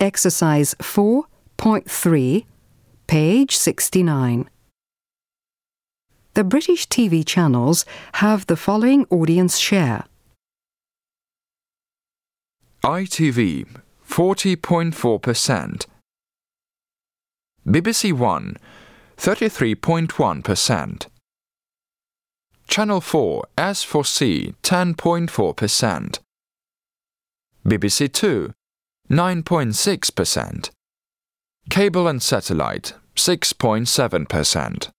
exercise 4.3, page 69. The British TV channels have the following audience share. ITV 40.4%. BBC One 33.1%. Channel 4 S4C 10.4%. BBC Two 9.6%. Cable and satellite 6.7%.